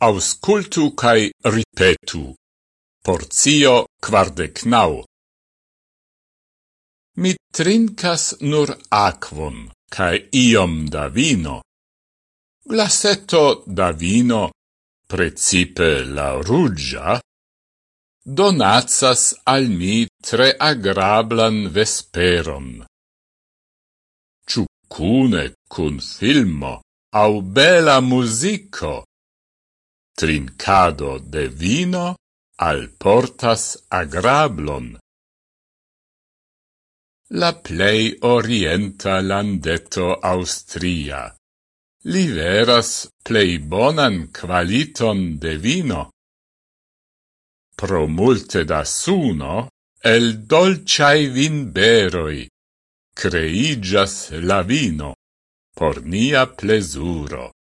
Auscultu cae ripetu. Porzio quardec nau. Mi trincas nur aquon, cae iom da vino. Glasetto da vino, precipe la ruggia, donatsas al mi tre agrablan vesperon. Ciu cune cun filmo au bela musico, trincado de vino al portas agrablon. La plei orienta landeto Austria liveras plei bonan qualiton de vino. Pro multe da suno el dolciai vinberoi creigas la vino por nia plesuro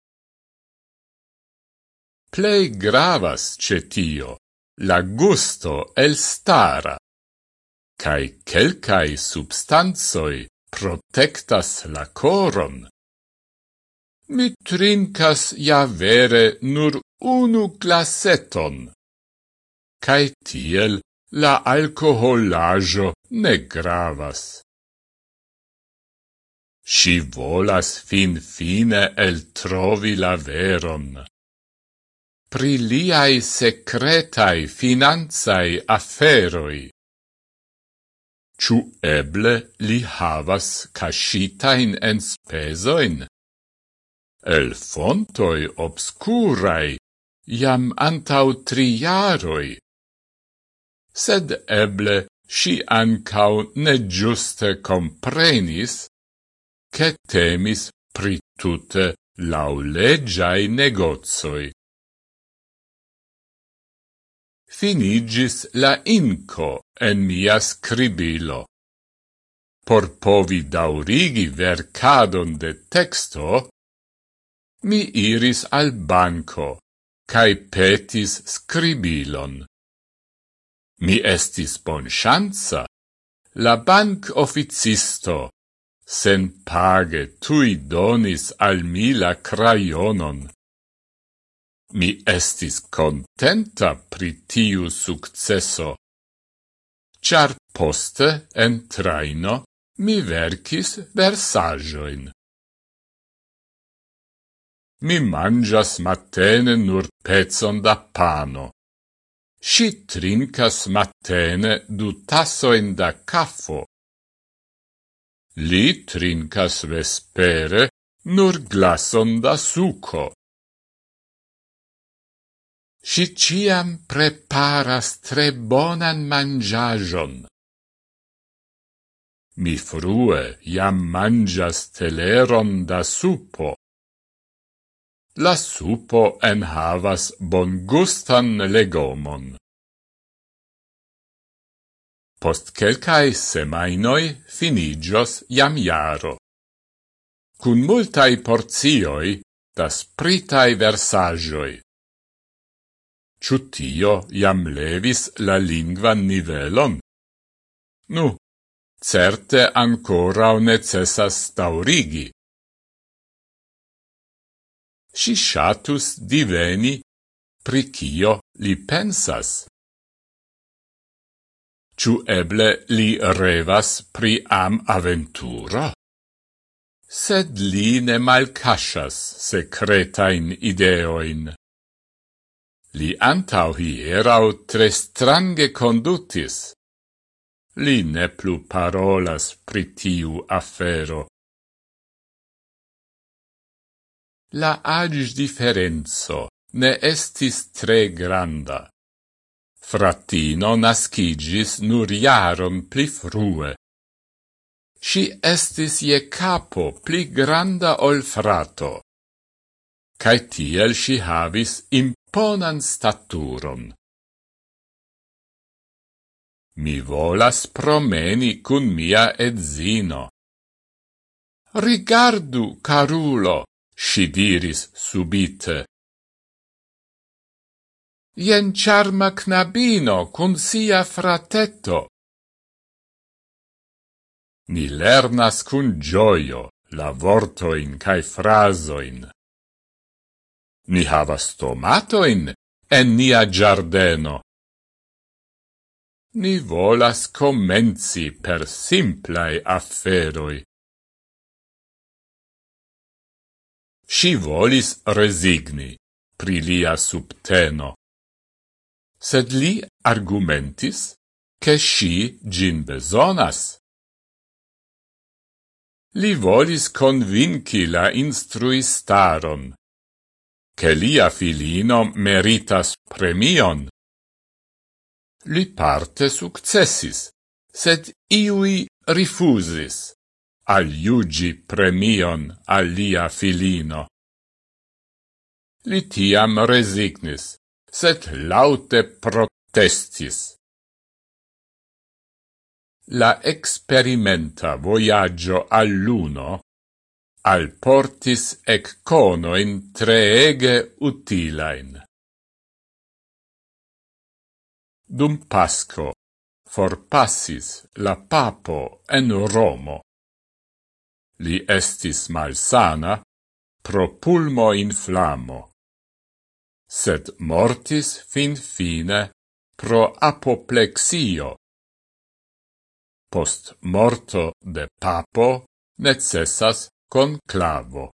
plei gravas cetio, la gusto elstara. Cai quelcae substanzoi protectas la coron. Mi trincas ja vere nur unu glaseton. Cai tiel la alcoholajo ne gravas. Si volas fin fine el trovi la veron pri liai secretai finanzai afferoi. Ciu eble li havas cascitain enspesoin? El fontoi obscurai, jam antau triaroi. Sed eble si ancau ne giuste comprenis, che temis pritute laulegiai negozoi finigis la inco en mia scribilo. Por povi daurigi vercadon de texto, mi iris al banco, cae petis scribilon. Mi estis bonchanza, la banc officisto, sen page tui donis al mi la crayonon. Mi estis contenta pri tiu successo, char poste en traino mi verkis versajoin. Mi mangias matene nur pezon da pano. Si trincas matene du tassoin da caffo. Li trincas vespere nur glason da suco si ciam preparas tre bonan mangiajon. Mi frue jam mangias teleron da supo. La supo en havas bon gustan legomon. Post quelcae semainoi finigios jam jaro. Cun multai porzioi da spritai versagioi ciutio tio levis la lingvan nivelon? Nu, certe ancora necessas taurigi. Si shatus diveni pri cio li pensas. Ciu eble li revas pri am aventura? Sed li ne malcasas secretain ideoin. Li antau hierau tre strange condutis. Li ne plu parolas pritiu afero. La agis differenzo ne estis tre granda. Fratino nascigis nur jaron pli frue. Si estis je capo pli granda ol frato. Cai tiel si havis im bonan staturon. Mi volas promeni cun mia edzino. Rigardu, carulo, si diris subite. Ien charma knabino cun sia fratetto. Ni lernas cun gioio la vortoin cae frasoin. Ni havas tomatoin en nia giardeno. Ni volas comenzi per simplai afferoi. Si volis resigni pri lia subteno. Sed li argumentis che si gin besonas. Li volis convinci la instruistaron che lia filino meritas premion. Li parte successis, sed iui rifusis aliugi premion alia filino. Li tiam resignis, sed laute protestis. La experimenta voyaggio all'uno al portis alportis ecconoin treege utilain. Dum Pasco forpassis la papo en Romo. Li estis malsana pro pulmo in flamo, sed mortis fin fine pro apoplexio. Post morto de papo necessas conclavo.